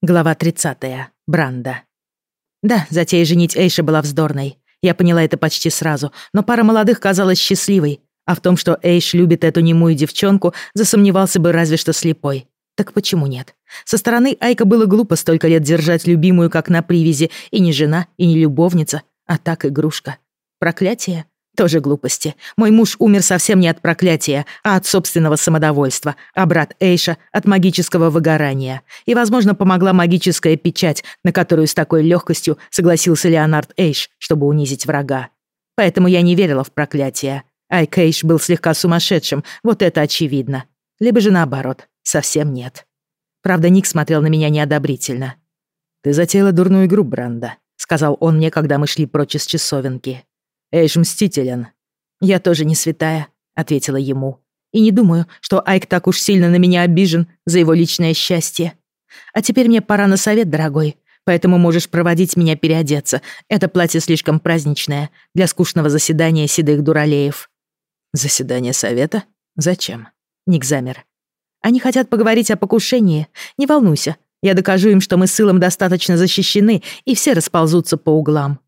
Глава 30. Бранда. Да, затея женить Эйша была вздорной. Я поняла это почти сразу, но пара молодых казалась счастливой, а в том, что Эйш любит эту немую девчонку, засомневался бы разве что слепой. Так почему нет? Со стороны Айка было глупо столько лет держать любимую как на привязи, и не жена, и не любовница, а так игрушка. Проклятие? Тоже глупости. Мой муж умер совсем не от проклятия, а от собственного самодовольства, а брат Эйша — от магического выгорания. И, возможно, помогла магическая печать, на которую с такой легкостью согласился Леонард Эйш, чтобы унизить врага. Поэтому я не верила в проклятие. Айк Эйш был слегка сумасшедшим, вот это очевидно. Либо же наоборот, совсем нет. Правда, Ник смотрел на меня неодобрительно. «Ты затеяла дурную игру, Бранда», — сказал он мне, когда мы шли прочь из часовенки. Эйш мстителен». «Я тоже не святая», — ответила ему. «И не думаю, что Айк так уж сильно на меня обижен за его личное счастье. А теперь мне пора на совет, дорогой, поэтому можешь проводить меня переодеться. Это платье слишком праздничное для скучного заседания седых дуралеев». «Заседание совета? Зачем?» Ник замер. «Они хотят поговорить о покушении. Не волнуйся, я докажу им, что мы с Илом достаточно защищены, и все расползутся по углам».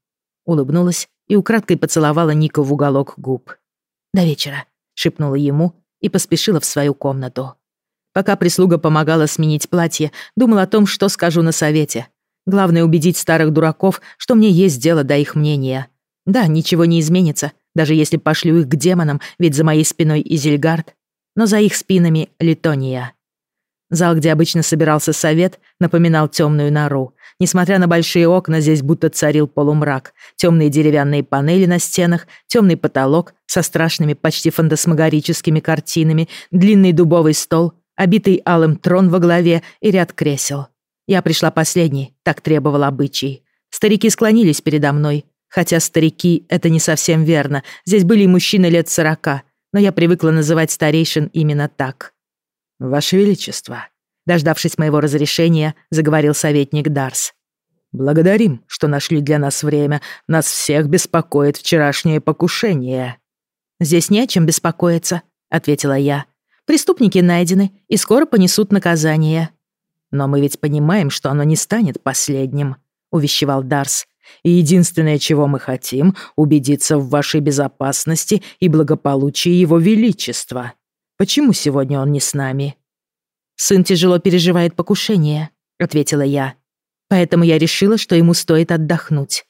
Улыбнулась и украдкой поцеловала Ника в уголок губ. «До вечера», — шепнула ему и поспешила в свою комнату. Пока прислуга помогала сменить платье, думал о том, что скажу на совете. Главное убедить старых дураков, что мне есть дело до их мнения. Да, ничего не изменится, даже если пошлю их к демонам, ведь за моей спиной Изельгард, но за их спинами Литония. Зал, где обычно собирался совет, напоминал темную нору. Несмотря на большие окна, здесь будто царил полумрак. Темные деревянные панели на стенах, темный потолок со страшными, почти фантасмагорическими картинами, длинный дубовый стол, обитый алым трон во главе и ряд кресел. Я пришла последней, так требовал обычай. Старики склонились передо мной. Хотя старики — это не совсем верно. Здесь были и мужчины лет сорока, но я привыкла называть старейшин именно так. «Ваше Величество», Дождавшись моего разрешения, заговорил советник Дарс. «Благодарим, что нашли для нас время. Нас всех беспокоит вчерашнее покушение». «Здесь не о чем беспокоиться», — ответила я. «Преступники найдены и скоро понесут наказание». «Но мы ведь понимаем, что оно не станет последним», — увещевал Дарс. «И единственное, чего мы хотим, убедиться в вашей безопасности и благополучии его величества. Почему сегодня он не с нами?» «Сын тяжело переживает покушение», — ответила я. «Поэтому я решила, что ему стоит отдохнуть».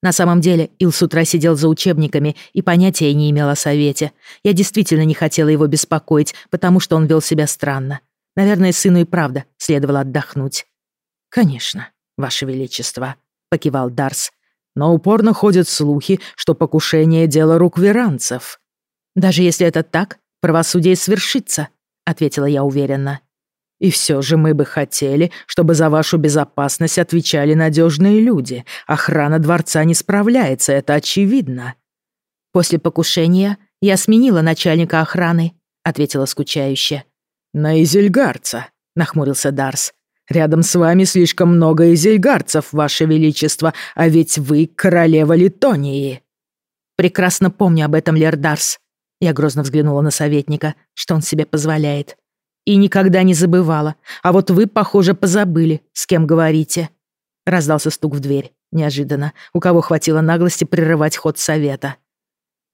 На самом деле, Ил с утра сидел за учебниками и понятия не имел о совете. Я действительно не хотела его беспокоить, потому что он вел себя странно. Наверное, сыну и правда следовало отдохнуть. «Конечно, Ваше Величество», — покивал Дарс. «Но упорно ходят слухи, что покушение — дело рук веранцев». «Даже если это так, правосудие свершится», — ответила я уверенно. И все же мы бы хотели, чтобы за вашу безопасность отвечали надежные люди. Охрана дворца не справляется, это очевидно». «После покушения я сменила начальника охраны», — ответила скучающе. «На Изельгарца», — нахмурился Дарс. «Рядом с вами слишком много изельгарцев, ваше величество, а ведь вы королева Литонии». «Прекрасно помню об этом, Лердарс». Я грозно взглянула на советника, что он себе позволяет и никогда не забывала. А вот вы, похоже, позабыли, с кем говорите». Раздался стук в дверь. Неожиданно. У кого хватило наглости прерывать ход совета.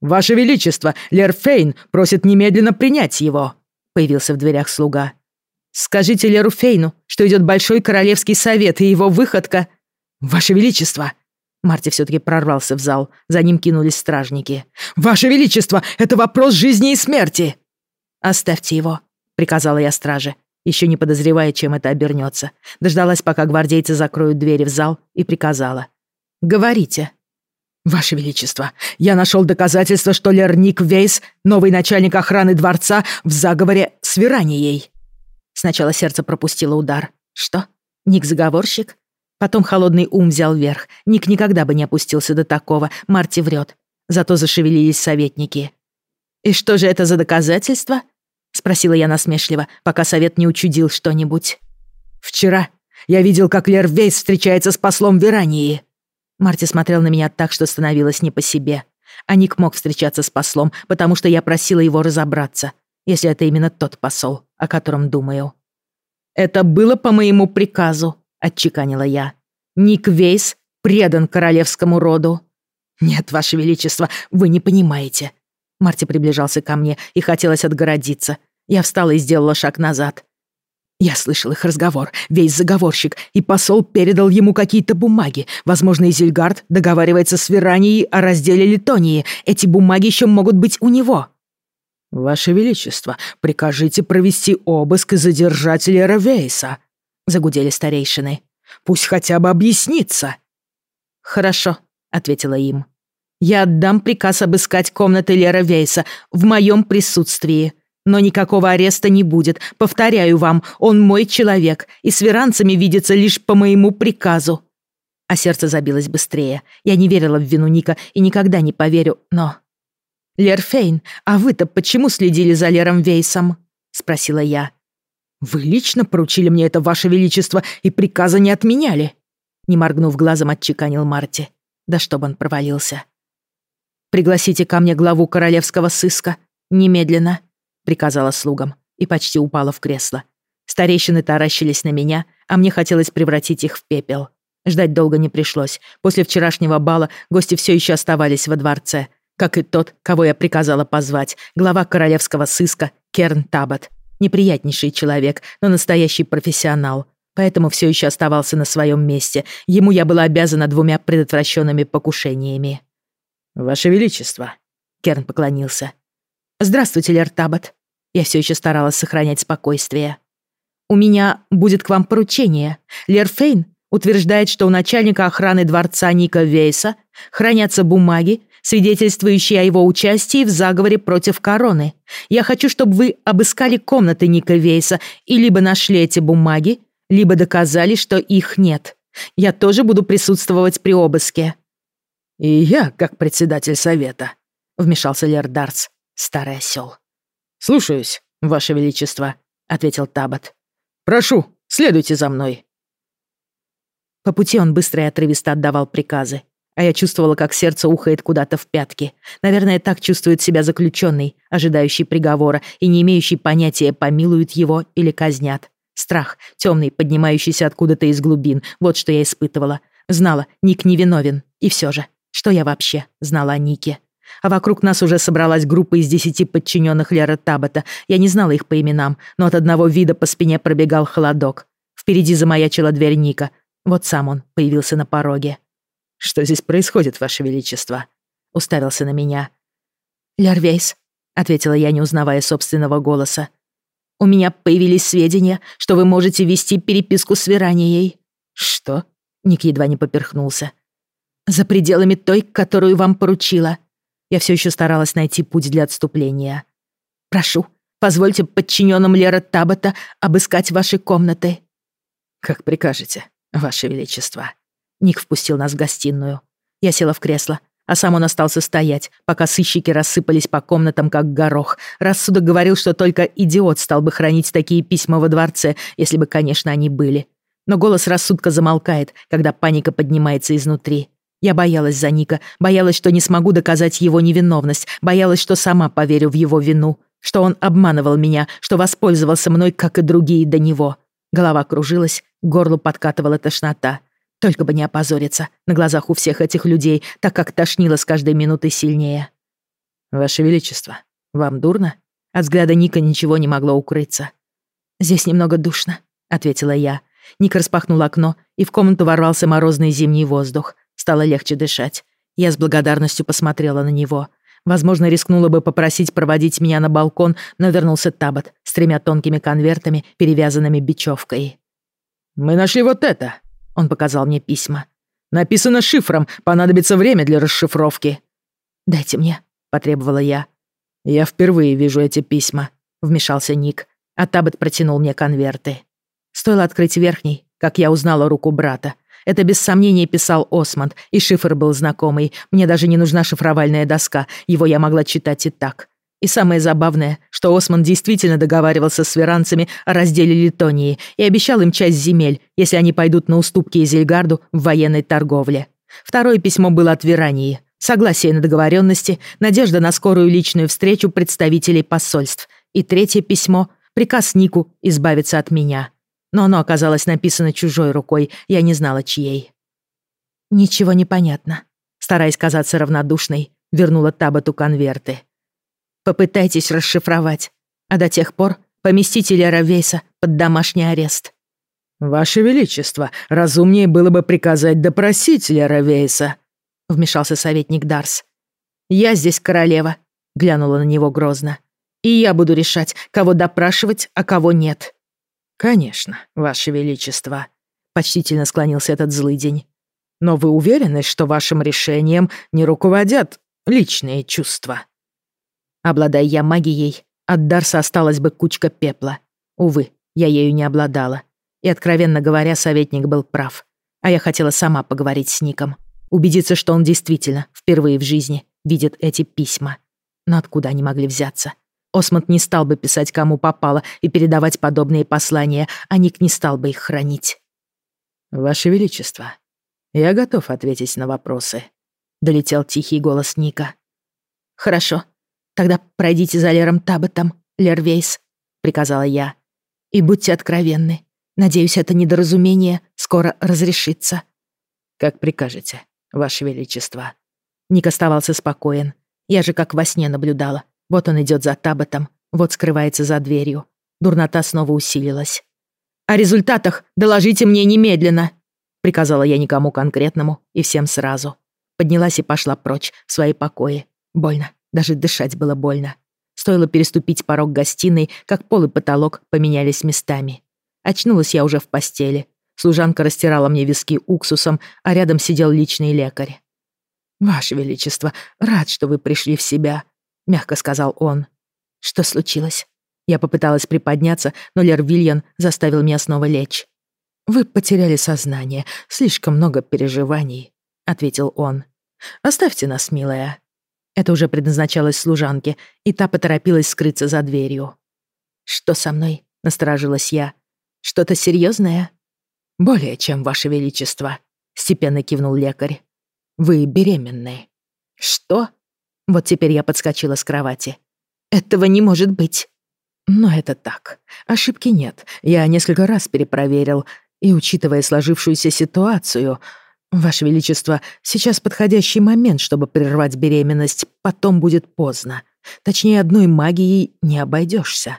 «Ваше Величество, Лер Фейн просит немедленно принять его», — появился в дверях слуга. «Скажите Леру Фейну, что идет Большой Королевский Совет, и его выходка...» «Ваше Величество!» Марти все-таки прорвался в зал. За ним кинулись стражники. «Ваше Величество, это вопрос жизни и смерти!» «Оставьте его», — приказала я страже, еще не подозревая, чем это обернется. Дождалась, пока гвардейцы закроют двери в зал, и приказала. «Говорите». «Ваше Величество, я нашел доказательства, что Лерник Вейс, новый начальник охраны дворца, в заговоре с Веранией». Сначала сердце пропустило удар. «Что? Ник заговорщик?» Потом холодный ум взял верх. Ник никогда бы не опустился до такого. Марти врет. Зато зашевелились советники. «И что же это за доказательства?» — спросила я насмешливо, пока совет не учудил что-нибудь. «Вчера я видел, как Лер Вейс встречается с послом Верании». Марти смотрел на меня так, что становилось не по себе. А Ник мог встречаться с послом, потому что я просила его разобраться, если это именно тот посол, о котором думаю. «Это было по моему приказу», — отчеканила я. «Ник Вейс предан королевскому роду». «Нет, Ваше Величество, вы не понимаете». Марти приближался ко мне, и хотелось отгородиться. Я встала и сделала шаг назад. Я слышал их разговор, весь заговорщик, и посол передал ему какие-то бумаги. Возможно, Изельгард договаривается с Веранией о разделе Литонии. Эти бумаги еще могут быть у него. «Ваше Величество, прикажите провести обыск и задержать Лера Вейса», — загудели старейшины. «Пусть хотя бы объяснится». «Хорошо», — ответила им. «Я отдам приказ обыскать комнаты Лера Вейса в моем присутствии. Но никакого ареста не будет. Повторяю вам, он мой человек, и с веранцами видится лишь по моему приказу». А сердце забилось быстрее. Я не верила в вину Ника и никогда не поверю, но «Лер Фейн, а вы-то почему следили за Лером Вейсом?» — спросила я. «Вы лично поручили мне это, Ваше Величество, и приказа не отменяли?» Не моргнув глазом, отчеканил Марти. Да чтобы он провалился. «Пригласите ко мне главу королевского сыска. Немедленно», — приказала слугам и почти упала в кресло. Старейшины таращились на меня, а мне хотелось превратить их в пепел. Ждать долго не пришлось. После вчерашнего бала гости все еще оставались во дворце, как и тот, кого я приказала позвать, глава королевского сыска Керн Табат. Неприятнейший человек, но настоящий профессионал. Поэтому все еще оставался на своем месте. Ему я была обязана двумя предотвращенными покушениями. «Ваше Величество», — Керн поклонился. «Здравствуйте, Лер Табат». Я все еще старалась сохранять спокойствие. «У меня будет к вам поручение. Лер Фейн утверждает, что у начальника охраны дворца Ника Вейса хранятся бумаги, свидетельствующие о его участии в заговоре против короны. Я хочу, чтобы вы обыскали комнаты Ника Вейса и либо нашли эти бумаги, либо доказали, что их нет. Я тоже буду присутствовать при обыске». «И я, как председатель совета», — вмешался Лер Дарц, старый осел. «Слушаюсь, Ваше Величество», — ответил Табат. «Прошу, следуйте за мной». По пути он быстро и отрывисто отдавал приказы а я чувствовала, как сердце ухает куда-то в пятки. Наверное, так чувствует себя заключенный, ожидающий приговора и не имеющий понятия, помилуют его или казнят. Страх, темный, поднимающийся откуда-то из глубин, вот что я испытывала. Знала, Ник невиновен. И все же, что я вообще знала о Нике? А вокруг нас уже собралась группа из десяти подчиненных Лера Табата. Я не знала их по именам, но от одного вида по спине пробегал холодок. Впереди замаячила дверь Ника. Вот сам он появился на пороге. «Что здесь происходит, Ваше Величество?» Уставился на меня. «Лярвейс», — ответила я, не узнавая собственного голоса. «У меня появились сведения, что вы можете вести переписку с Веранией». «Что?» — Ник едва не поперхнулся. «За пределами той, которую вам поручила». Я все еще старалась найти путь для отступления. «Прошу, позвольте подчиненным Лера Табата обыскать ваши комнаты». «Как прикажете, Ваше Величество». Ник впустил нас в гостиную. Я села в кресло, а сам он остался стоять, пока сыщики рассыпались по комнатам, как горох. Рассудок говорил, что только идиот стал бы хранить такие письма во дворце, если бы, конечно, они были. Но голос рассудка замолкает, когда паника поднимается изнутри. Я боялась за Ника, боялась, что не смогу доказать его невиновность, боялась, что сама поверю в его вину, что он обманывал меня, что воспользовался мной, как и другие до него. Голова кружилась, к горлу подкатывала тошнота. Только бы не опозориться на глазах у всех этих людей, так как тошнило с каждой минутой сильнее. «Ваше Величество, вам дурно?» От взгляда Ника ничего не могло укрыться. «Здесь немного душно», — ответила я. Ник распахнул окно, и в комнату ворвался морозный зимний воздух. Стало легче дышать. Я с благодарностью посмотрела на него. Возможно, рискнула бы попросить проводить меня на балкон, но вернулся Табот с тремя тонкими конвертами, перевязанными бечевкой. «Мы нашли вот это!» Он показал мне письма. «Написано шифром, понадобится время для расшифровки». «Дайте мне», — потребовала я. «Я впервые вижу эти письма», — вмешался Ник, а Табет протянул мне конверты. Стоило открыть верхний, как я узнала руку брата. Это без сомнения писал Осмонд, и шифр был знакомый. Мне даже не нужна шифровальная доска, его я могла читать и так. И самое забавное, что Осман действительно договаривался с веранцами о разделе Литонии и обещал им часть земель, если они пойдут на уступки Изельгарду в военной торговле. Второе письмо было от Верании. Согласие на договоренности, надежда на скорую личную встречу представителей посольств. И третье письмо — приказ Нику избавиться от меня. Но оно оказалось написано чужой рукой, я не знала, чьей. «Ничего не понятно», — стараясь казаться равнодушной, вернула Табату конверты. «Попытайтесь расшифровать, а до тех пор поместите Лера Вейса под домашний арест». «Ваше Величество, разумнее было бы приказать допросить Лера Вейса», — вмешался советник Дарс. «Я здесь королева», — глянула на него грозно. «И я буду решать, кого допрашивать, а кого нет». «Конечно, Ваше Величество», — почтительно склонился этот злый день. «Но вы уверены, что вашим решением не руководят личные чувства?» Обладая я магией, от Дарса осталась бы кучка пепла. Увы, я ею не обладала. И, откровенно говоря, советник был прав. А я хотела сама поговорить с Ником. Убедиться, что он действительно, впервые в жизни, видит эти письма. Но откуда они могли взяться? Осмонд не стал бы писать, кому попало, и передавать подобные послания, а Ник не стал бы их хранить. «Ваше Величество, я готов ответить на вопросы», — долетел тихий голос Ника. «Хорошо. Тогда пройдите за Лером Табботом, Лервейс», — приказала я. «И будьте откровенны. Надеюсь, это недоразумение скоро разрешится». «Как прикажете, Ваше Величество». Ник оставался спокоен. Я же как во сне наблюдала. Вот он идет за Табатом, вот скрывается за дверью. Дурнота снова усилилась. «О результатах доложите мне немедленно!» Приказала я никому конкретному и всем сразу. Поднялась и пошла прочь в свои покои. Больно, даже дышать было больно. Стоило переступить порог гостиной, как пол и потолок поменялись местами. Очнулась я уже в постели. Служанка растирала мне виски уксусом, а рядом сидел личный лекарь. «Ваше Величество, рад, что вы пришли в себя», — мягко сказал он. «Что случилось?» Я попыталась приподняться, но Лер Вильян заставил меня снова лечь. «Вы потеряли сознание, слишком много переживаний», — ответил он. «Оставьте нас, милая». Это уже предназначалось служанке, и та поторопилась скрыться за дверью. «Что со мной?» — насторожилась я. Что-то серьезное? Более чем, Ваше Величество, степенно кивнул лекарь. Вы беременны. Что? Вот теперь я подскочила с кровати. Этого не может быть. Но это так. Ошибки нет. Я несколько раз перепроверил. И, учитывая сложившуюся ситуацию, Ваше Величество, сейчас подходящий момент, чтобы прервать беременность. Потом будет поздно. Точнее, одной магией не обойдешься.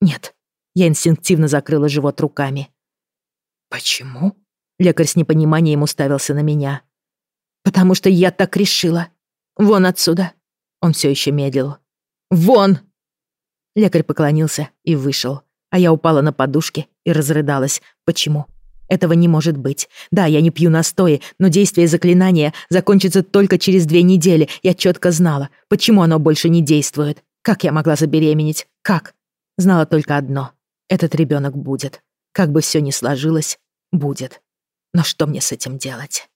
Нет, я инстинктивно закрыла живот руками. «Почему?» Лекарь с непониманием уставился на меня. «Потому что я так решила. Вон отсюда!» Он все еще медлил. «Вон!» Лекарь поклонился и вышел, а я упала на подушке и разрыдалась. Почему? Этого не может быть. Да, я не пью настои, но действие заклинания закончится только через две недели. Я четко знала, почему оно больше не действует. Как я могла забеременеть? Как? Знала только одно. Этот ребенок будет. Как бы все ни сложилось, будет. Но что мне с этим делать?